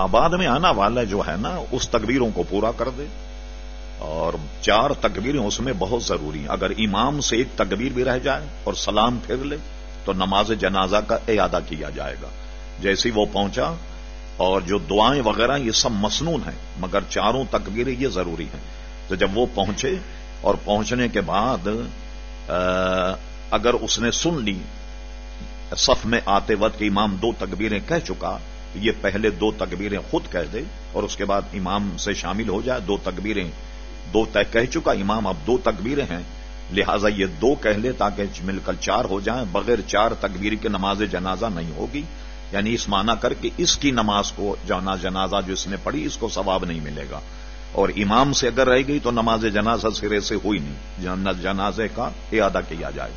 آباد میں آنا والا جو ہے نا، اس تکبیروں کو پورا کر دے۔ اور چار تکبیریں اس میں بہت ضروری ہیں۔ اگر امام سے ایک تکبیر بھی رہ جائے اور سلام پھر لے، تو نماز جنازہ کا اعادہ کیا جائے گا۔ جیسی وہ پہنچا، اور جو دعائیں وغیرہ، یہ سب مسنون ہیں، مگر چاروں تکبیریں یہ ضروری ہیں۔ تو جب وہ پہنچے، اور پہنچنے کے بعد اگر اس نے سن لی، صف میں آتے وقت امام دو تکبیریں کہہ چکا یہ پہلے دو تکبیریں خود کہہ دے اور اس کے بعد امام سے شامل ہو جائے، دو تکبیریں، دو طے کہہ چکا، امام اب دو تکبیریں ہیں، لہذا یہ دو کہہ لے تاکہ مل کر چار ہو جائیں، بغیر چار تکبیر کے نماز جنازہ نہیں ہوگی۔ یعنی اس معنی کر کے اس کی نماز کو جانا جنازہ جو اس نے پڑھی، اس کو ثواب نہیں ملے گا۔ اور امام سے اگر رہ گئی تو نماز جنازہ سرے سے ہوئی نہیں جنازے کا اعادہ کیا جائے۔